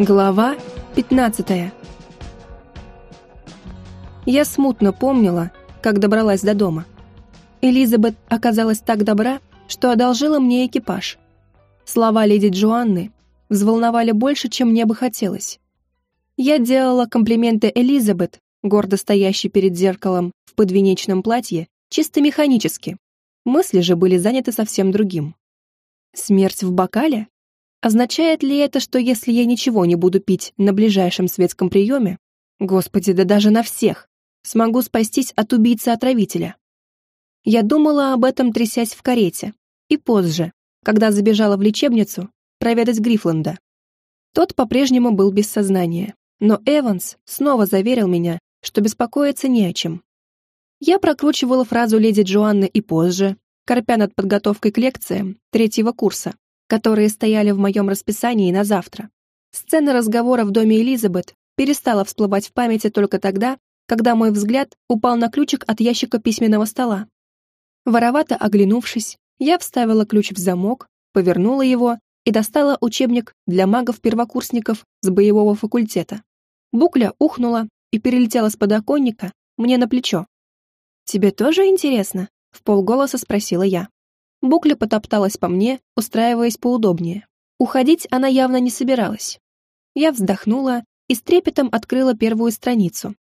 Глава 15 Я смутно помнила, как добралась до дома. Элизабет оказалась так добра, что одолжила мне экипаж. Слова леди Джоанны взволновали больше, чем мне бы хотелось. Я делала комплименты Элизабет, гордо стоящей перед зеркалом в подвенечном платье, чисто механически. Мысли же были заняты совсем другим. Смерть в бокале? Означает ли это, что если я ничего не буду пить на ближайшем светском приеме, господи, да даже на всех, смогу спастись от убийцы-отравителя? Я думала об этом, трясясь в карете, и позже, когда забежала в лечебницу проведать Грифланда. Тот по-прежнему был без сознания, но Эванс снова заверил меня, что беспокоиться не о чем. Я прокручивала фразу леди Джоанны и позже, корпя над подготовкой к лекциям третьего курса, которые стояли в моем расписании на завтра. Сцена разговора в доме Элизабет перестала всплывать в памяти только тогда, когда мой взгляд упал на ключик от ящика письменного стола. Воровато оглянувшись, я вставила ключ в замок, повернула его и достала учебник для магов-первокурсников с боевого факультета. Букля ухнула и перелетела с подоконника мне на плечо. «Тебе тоже интересно?» — в полголоса спросила я. Букля потопталась по мне, устраиваясь поудобнее. Уходить она явно не собиралась. Я вздохнула и с трепетом открыла первую страницу.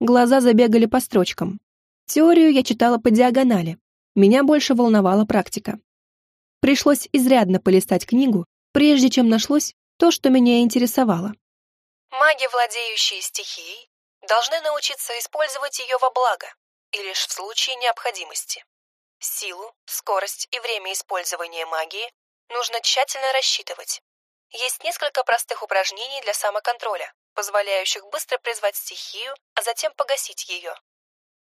Глаза забегали по строчкам. Теорию я читала по диагонали. Меня больше волновала практика. Пришлось изрядно полистать книгу, прежде чем нашлось то, что меня интересовало. Маги, владеющие стихией, должны научиться использовать ее во благо и лишь в случае необходимости. Силу, скорость и время использования магии нужно тщательно рассчитывать. Есть несколько простых упражнений для самоконтроля, позволяющих быстро призвать стихию, а затем погасить ее.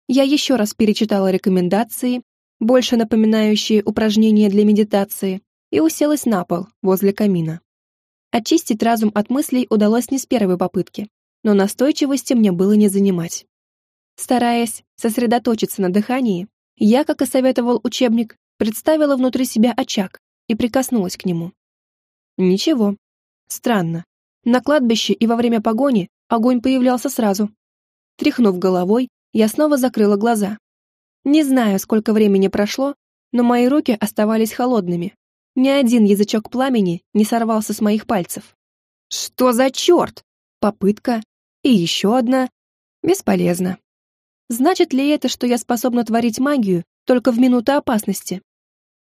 Я еще раз перечитала рекомендации, больше напоминающие упражнения для медитации, и уселась на пол возле камина. Очистить разум от мыслей удалось не с первой попытки, но настойчивости мне было не занимать. Стараясь сосредоточиться на дыхании, я, как и советовал учебник, представила внутри себя очаг и прикоснулась к нему. Ничего. Странно. На кладбище и во время погони огонь появлялся сразу. Тряхнув головой, я снова закрыла глаза. Не знаю, сколько времени прошло, но мои руки оставались холодными. Ни один язычок пламени не сорвался с моих пальцев. Что за черт? Попытка. И еще одна. Бесполезно. Значит ли это, что я способна творить магию только в минуты опасности?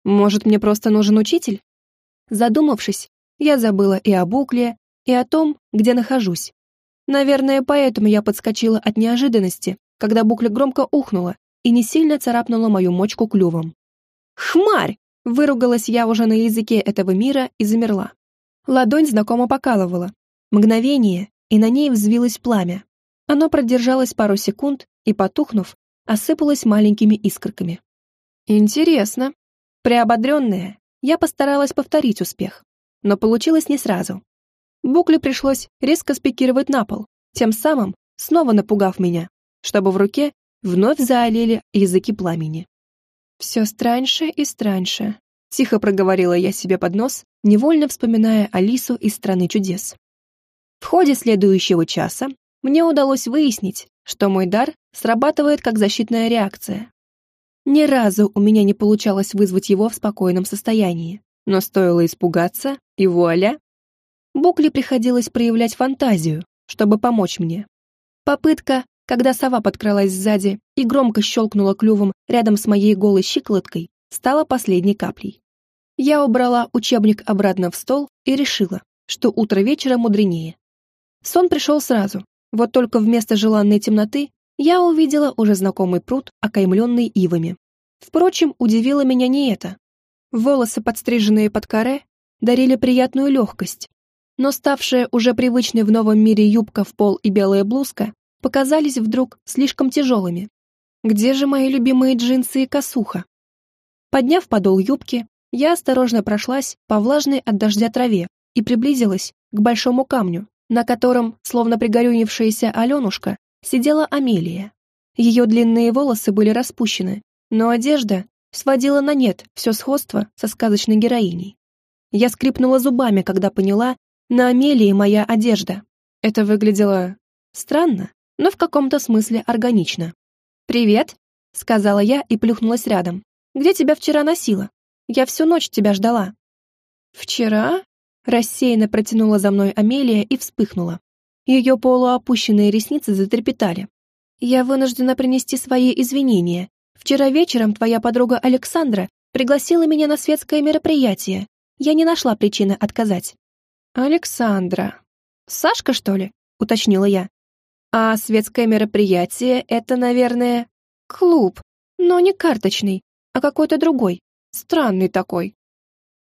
Может, мне просто нужен учитель? Задумавшись, я забыла и о букле, и о том, где нахожусь. Наверное, поэтому я подскочила от неожиданности, когда букля громко ухнула и не сильно царапнула мою мочку клювом. «Хмарь!» — выругалась я уже на языке этого мира и замерла. Ладонь знакомо покалывала. Мгновение, и на ней взвилось пламя. Оно продержалось пару секунд и, потухнув, осыпалось маленькими искорками. Интересно. Приободренная, я постаралась повторить успех, но получилось не сразу. Букле пришлось резко спикировать на пол, тем самым снова напугав меня, чтобы в руке вновь заолели языки пламени. «Все страньше и страньше», — тихо проговорила я себе под нос, невольно вспоминая Алису из «Страны чудес». В ходе следующего часа мне удалось выяснить, что мой дар срабатывает как защитная реакция. Ни разу у меня не получалось вызвать его в спокойном состоянии, но стоило испугаться, и вуаля! Букли приходилось проявлять фантазию, чтобы помочь мне. Попытка, когда сова подкралась сзади и громко щелкнула клювом рядом с моей голой щиколоткой, стала последней каплей. Я убрала учебник обратно в стол и решила, что утро вечера мудренее. Сон пришел сразу, вот только вместо желанной темноты я увидела уже знакомый пруд, окаймленный ивами. Впрочем, удивило меня не это. Волосы, подстриженные под каре, дарили приятную легкость, но ставшая уже привычной в новом мире юбка в пол и белая блузка показались вдруг слишком тяжелыми. Где же мои любимые джинсы и косуха? Подняв подол юбки, я осторожно прошлась по влажной от дождя траве и приблизилась к большому камню, на котором, словно пригорюнившаяся Аленушка, сидела Амелия. Ее длинные волосы были распущены, но одежда сводила на нет все сходство со сказочной героиней. Я скрипнула зубами, когда поняла, На Амелии моя одежда. Это выглядело странно, но в каком-то смысле органично. «Привет», — сказала я и плюхнулась рядом. «Где тебя вчера носила? Я всю ночь тебя ждала». «Вчера?» — рассеянно протянула за мной Амелия и вспыхнула. Ее полуопущенные ресницы затрепетали. «Я вынуждена принести свои извинения. Вчера вечером твоя подруга Александра пригласила меня на светское мероприятие. Я не нашла причины отказать». «Александра. Сашка, что ли?» — уточнила я. «А светское мероприятие — это, наверное, клуб, но не карточный, а какой-то другой, странный такой».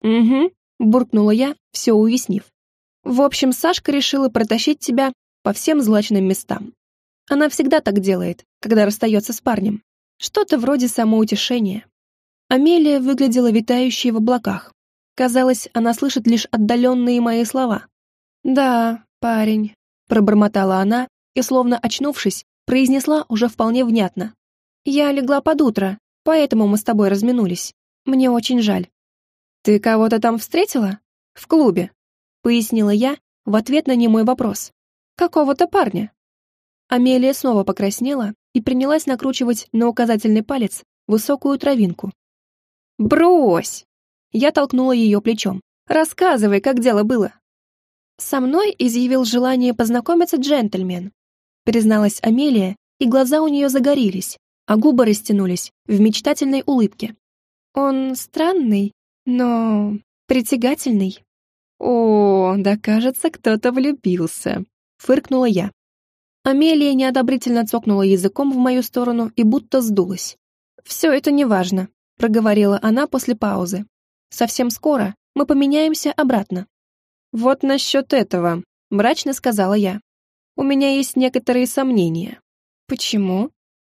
«Угу», — буркнула я, все уяснив. В общем, Сашка решила протащить тебя по всем злачным местам. Она всегда так делает, когда расстается с парнем. Что-то вроде самоутешения. Амелия выглядела витающей в облаках. Казалось, она слышит лишь отдаленные мои слова. «Да, парень», — пробормотала она и, словно очнувшись, произнесла уже вполне внятно. «Я легла под утро, поэтому мы с тобой разминулись. Мне очень жаль». «Ты кого-то там встретила? В клубе?» Пояснила я в ответ на немой вопрос. «Какого-то парня». Амелия снова покраснела и принялась накручивать на указательный палец высокую травинку. «Брось!» Я толкнула ее плечом. «Рассказывай, как дело было». «Со мной изъявил желание познакомиться джентльмен», призналась Амелия, и глаза у нее загорелись, а губы растянулись в мечтательной улыбке. «Он странный, но притягательный». «О, да кажется, кто-то влюбился», — фыркнула я. Амелия неодобрительно цокнула языком в мою сторону и будто сдулась. «Все это неважно», — проговорила она после паузы. «Совсем скоро мы поменяемся обратно». «Вот насчет этого», — мрачно сказала я. «У меня есть некоторые сомнения». «Почему?»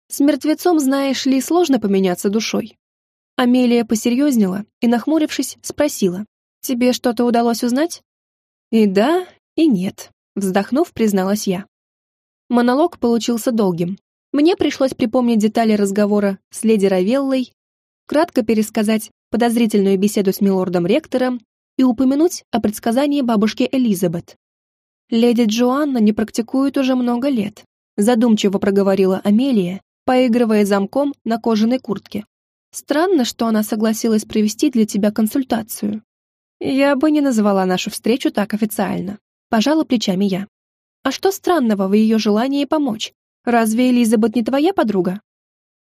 «С мертвецом, знаешь ли, сложно поменяться душой». Амелия посерьезнела и, нахмурившись, спросила. «Тебе что-то удалось узнать?» «И да, и нет», — вздохнув, призналась я. Монолог получился долгим. Мне пришлось припомнить детали разговора с леди Равеллой, кратко пересказать подозрительную беседу с милордом-ректором и упомянуть о предсказании бабушки Элизабет. «Леди Джоанна не практикует уже много лет», задумчиво проговорила Амелия, поигрывая замком на кожаной куртке. «Странно, что она согласилась провести для тебя консультацию. Я бы не назвала нашу встречу так официально. Пожала плечами я. А что странного в ее желании помочь? Разве Элизабет не твоя подруга?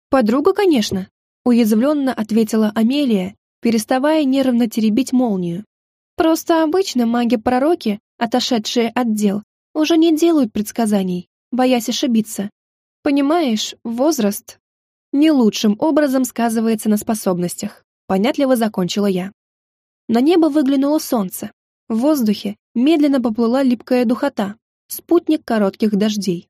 Подруга, конечно, уязвленно ответила Амелия, переставая нервно теребить молнию. Просто обычно маги-пророки, отошедшие от дел, уже не делают предсказаний, боясь ошибиться. Понимаешь, возраст не лучшим образом сказывается на способностях. Понятливо закончила я. На небо выглянуло солнце. В воздухе медленно поплыла липкая духота, спутник коротких дождей.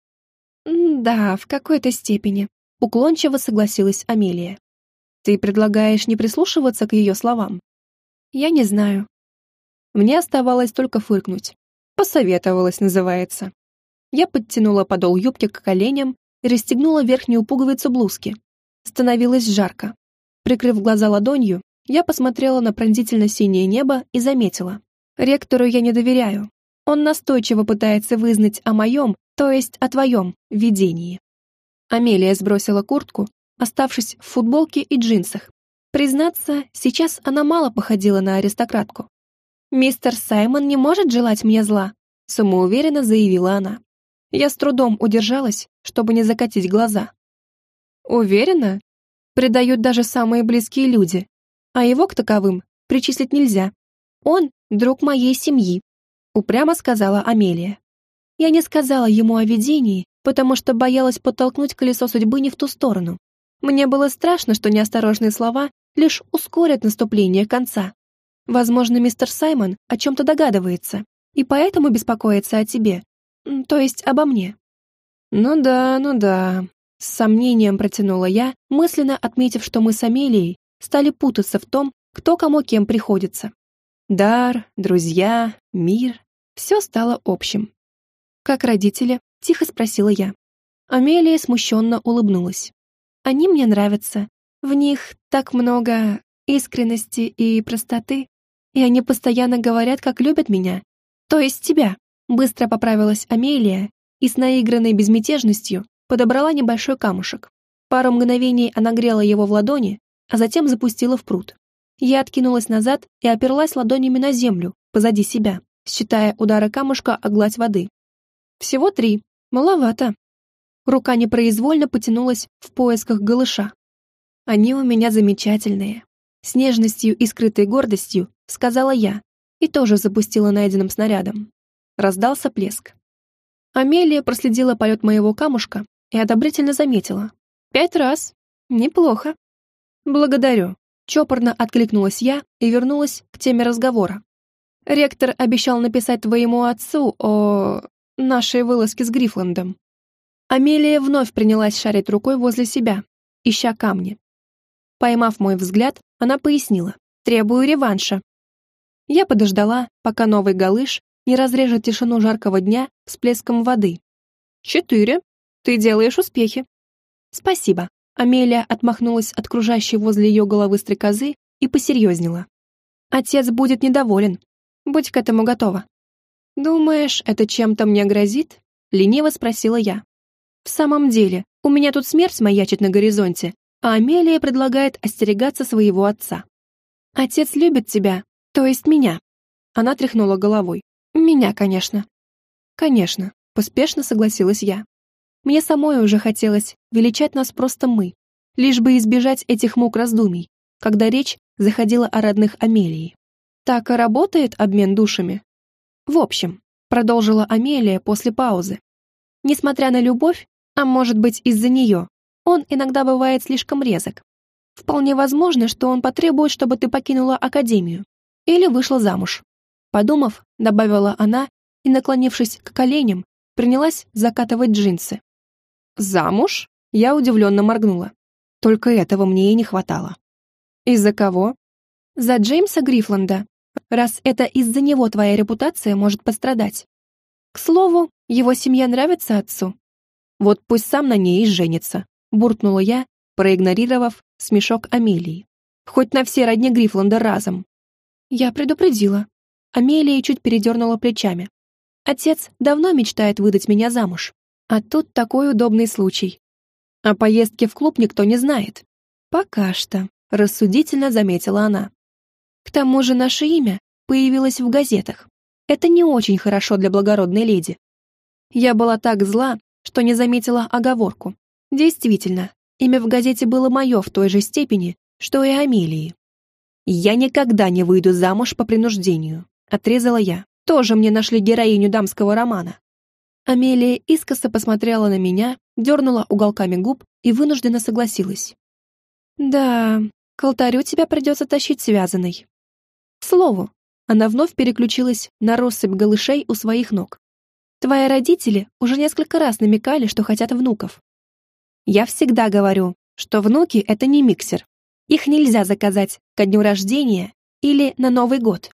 «Да, в какой-то степени», — уклончиво согласилась Амелия. «Ты предлагаешь не прислушиваться к ее словам?» «Я не знаю». Мне оставалось только фыркнуть. «Посоветовалась» называется. Я подтянула подол юбки к коленям и расстегнула верхнюю пуговицу блузки. Становилось жарко. Прикрыв глаза ладонью, я посмотрела на пронзительно-синее небо и заметила. Ректору я не доверяю. Он настойчиво пытается вызнать о моем, то есть о твоем, видении. Амелия сбросила куртку, оставшись в футболке и джинсах. Признаться, сейчас она мало походила на аристократку. «Мистер Саймон не может желать мне зла», самоуверенно заявила она. Я с трудом удержалась, чтобы не закатить глаза. «Уверена?» Предают даже самые близкие люди, а его к таковым причислить нельзя. Он — друг моей семьи», — упрямо сказала Амелия. Я не сказала ему о видении, потому что боялась подтолкнуть колесо судьбы не в ту сторону. Мне было страшно, что неосторожные слова лишь ускорят наступление конца. Возможно, мистер Саймон о чем-то догадывается, и поэтому беспокоится о тебе, то есть обо мне. «Ну да, ну да», — с сомнением протянула я, мысленно отметив, что мы с Амелией стали путаться в том, кто кому кем приходится. Дар, друзья, мир — все стало общим. «Как родители?» — тихо спросила я. Амелия смущенно улыбнулась. «Они мне нравятся. В них так много искренности и простоты, и они постоянно говорят, как любят меня. То есть тебя. Быстро поправилась Амелия и с наигранной безмятежностью подобрала небольшой камушек. Пару мгновений она грела его в ладони, а затем запустила в пруд. Я откинулась назад и оперлась ладонями на землю, позади себя, считая удары камушка о гладь воды. Всего три. Маловато. Рука непроизвольно потянулась в поисках голыша. Они у меня замечательные. С нежностью и скрытой гордостью сказала я и тоже запустила найденным снарядом. Раздался плеск. Амелия проследила полет моего камушка и одобрительно заметила. «Пять раз. Неплохо». «Благодарю», — чопорно откликнулась я и вернулась к теме разговора. «Ректор обещал написать твоему отцу о... нашей вылазке с Грифландом». Амелия вновь принялась шарить рукой возле себя, ища камни. Поймав мой взгляд, она пояснила. «Требую реванша». Я подождала, пока новый галыш не разрежет тишину жаркого дня всплеском воды. «Четыре. Ты делаешь успехи». «Спасибо». Амелия отмахнулась от кружащей возле ее головы стрекозы и посерьезнела. «Отец будет недоволен. Будь к этому готова». «Думаешь, это чем-то мне грозит?» — лениво спросила я. «В самом деле, у меня тут смерть маячит на горизонте, а Амелия предлагает остерегаться своего отца. Отец любит тебя, то есть меня». Она тряхнула головой. «Меня, конечно». «Конечно», — поспешно согласилась я. Мне самой уже хотелось величать нас просто мы, лишь бы избежать этих мук раздумий, когда речь заходила о родных Амелии. Так и работает обмен душами. В общем, продолжила Амелия после паузы. Несмотря на любовь, а может быть из-за нее, он иногда бывает слишком резок. Вполне возможно, что он потребует, чтобы ты покинула академию или вышла замуж. Подумав, добавила она и, наклонившись к коленям, принялась закатывать джинсы. «Замуж?» Я удивленно моргнула. Только этого мне и не хватало. «Из-за кого?» «За Джеймса Грифланда, раз это из-за него твоя репутация может пострадать. К слову, его семья нравится отцу. Вот пусть сам на ней и женится», буркнула я, проигнорировав смешок Амелии. «Хоть на все родни Грифланда разом». Я предупредила. Амелия чуть передернула плечами. Отец давно мечтает выдать меня замуж. А тут такой удобный случай. О поездке в клуб никто не знает. Пока что, рассудительно заметила она. К тому же наше имя появилось в газетах. Это не очень хорошо для благородной леди. Я была так зла, что не заметила оговорку. Действительно, имя в газете было мое в той же степени, что и Амелии. Я никогда не выйду замуж по принуждению. Отрезала я. Тоже мне нашли героиню дамского романа. Амелия искоса посмотрела на меня, дернула уголками губ и вынужденно согласилась. «Да, к алтарю тебя придется тащить связанной». К слову, она вновь переключилась на россыпь голышей у своих ног. «Твои родители уже несколько раз намекали, что хотят внуков. Я всегда говорю, что внуки — это не миксер. Их нельзя заказать ко дню рождения или на Новый год.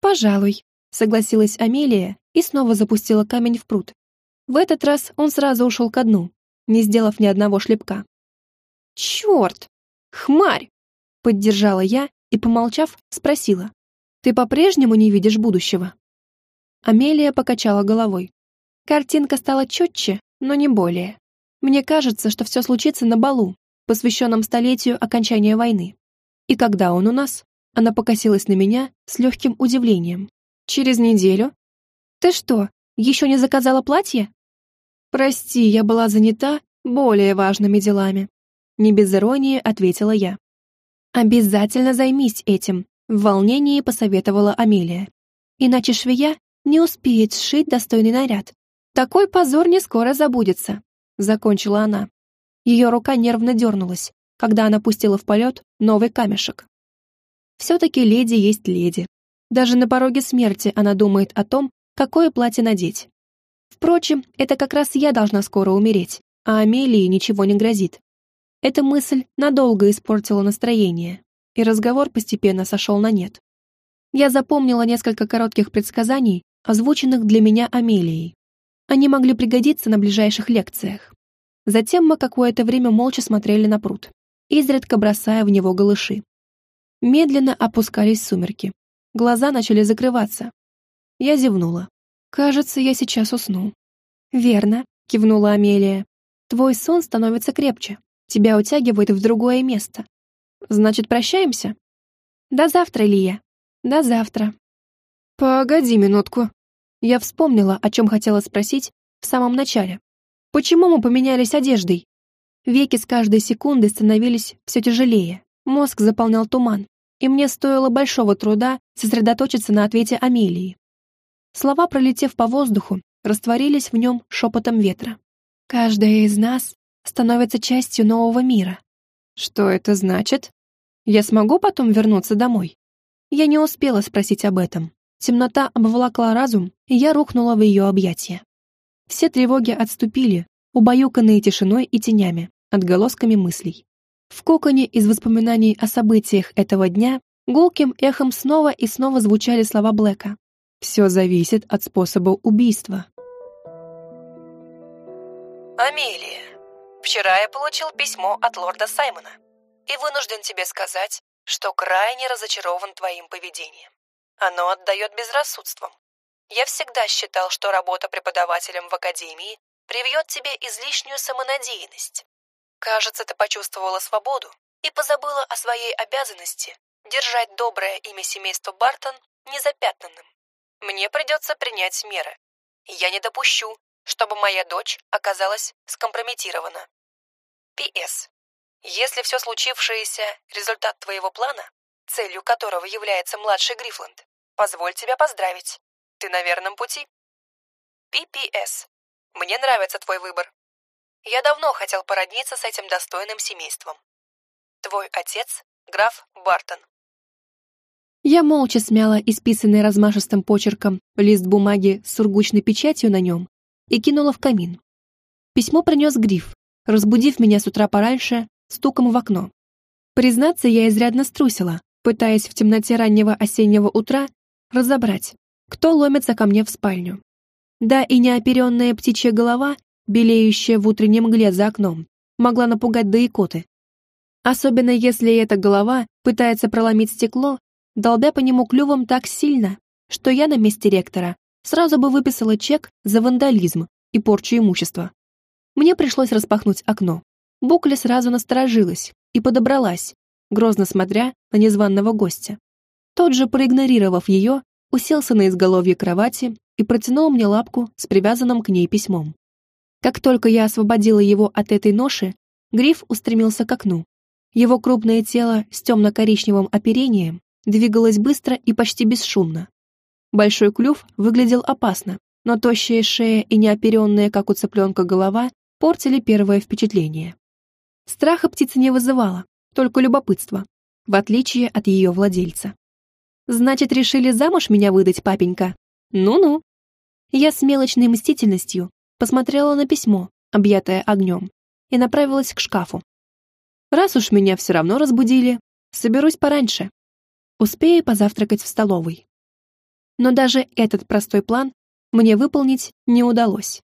«Пожалуй», — согласилась Амелия и снова запустила камень в пруд. В этот раз он сразу ушел ко дну, не сделав ни одного шлепка. «Черт! Хмарь!» — поддержала я и, помолчав, спросила. «Ты по-прежнему не видишь будущего?» Амелия покачала головой. Картинка стала четче, но не более. Мне кажется, что все случится на балу, посвященном столетию окончания войны. И когда он у нас? Она покосилась на меня с легким удивлением. «Через неделю? Ты что, еще не заказала платье?» «Прости, я была занята более важными делами», не без иронии ответила я. «Обязательно займись этим», в волнении посоветовала Амелия. «Иначе швея не успеет сшить достойный наряд. Такой позор не скоро забудется», закончила она. Ее рука нервно дернулась, когда она пустила в полет новый камешек. Все-таки леди есть леди. Даже на пороге смерти она думает о том, какое платье надеть. Впрочем, это как раз я должна скоро умереть, а Амелии ничего не грозит. Эта мысль надолго испортила настроение, и разговор постепенно сошел на нет. Я запомнила несколько коротких предсказаний, озвученных для меня Амелией. Они могли пригодиться на ближайших лекциях. Затем мы какое-то время молча смотрели на пруд, изредка бросая в него голыши. Медленно опускались сумерки. Глаза начали закрываться. Я зевнула. «Кажется, я сейчас усну». «Верно», — кивнула Амелия. «Твой сон становится крепче. Тебя утягивает в другое место. Значит, прощаемся?» «До завтра, Лия. До завтра». «Погоди минутку». Я вспомнила, о чем хотела спросить в самом начале. «Почему мы поменялись одеждой?» Веки с каждой секунды становились все тяжелее. Мозг заполнял туман, и мне стоило большого труда сосредоточиться на ответе Амелии. Слова, пролетев по воздуху, растворились в нем шепотом ветра. «Каждая из нас становится частью нового мира». «Что это значит? Я смогу потом вернуться домой?» Я не успела спросить об этом. Темнота обволокла разум, и я рухнула в ее объятия. Все тревоги отступили, убаюканные тишиной и тенями, отголосками мыслей. В коконе из воспоминаний о событиях этого дня гулким эхом снова и снова звучали слова Блэка. «Все зависит от способа убийства». Амелия, вчера я получил письмо от лорда Саймона и вынужден тебе сказать, что крайне разочарован твоим поведением. Оно отдает безрассудством. Я всегда считал, что работа преподавателем в академии привьет тебе излишнюю самонадеянность. Кажется, ты почувствовала свободу и позабыла о своей обязанности держать доброе имя семейства Бартон незапятнанным. Мне придется принять меры. Я не допущу, чтобы моя дочь оказалась скомпрометирована. П.С. Если все случившееся – результат твоего плана, целью которого является младший Грифланд, Позволь тебя поздравить. Ты на верном пути. П.П.С. Мне нравится твой выбор. Я давно хотел породниться с этим достойным семейством. Твой отец — граф Бартон. Я молча смяла исписанный размашистым почерком лист бумаги с сургучной печатью на нем и кинула в камин. Письмо принес гриф, разбудив меня с утра пораньше стуком в окно. Признаться, я изрядно струсила, пытаясь в темноте раннего осеннего утра разобрать, кто ломится ко мне в спальню. Да и неоперенная птичья голова, белеющая в утреннем мгле за окном, могла напугать до икоты. Особенно если эта голова пытается проломить стекло, долбя по нему клювом так сильно, что я на месте ректора сразу бы выписала чек за вандализм и порчу имущества. Мне пришлось распахнуть окно. Букля сразу насторожилась и подобралась, грозно смотря на незваного гостя. Тот же, проигнорировав ее, уселся на изголовье кровати и протянул мне лапку с привязанным к ней письмом. Как только я освободила его от этой ноши, Гриф устремился к окну. Его крупное тело с темно-коричневым оперением двигалось быстро и почти бесшумно. Большой клюв выглядел опасно, но тощая шея и неоперенная, как у цыпленка, голова портили первое впечатление. Страха птица не вызывала, только любопытство, в отличие от ее владельца. Значит, решили замуж меня выдать, папенька? Ну-ну. Я с мелочной мстительностью посмотрела на письмо, объятое огнем, и направилась к шкафу. Раз уж меня все равно разбудили, соберусь пораньше. Успею позавтракать в столовой. Но даже этот простой план мне выполнить не удалось.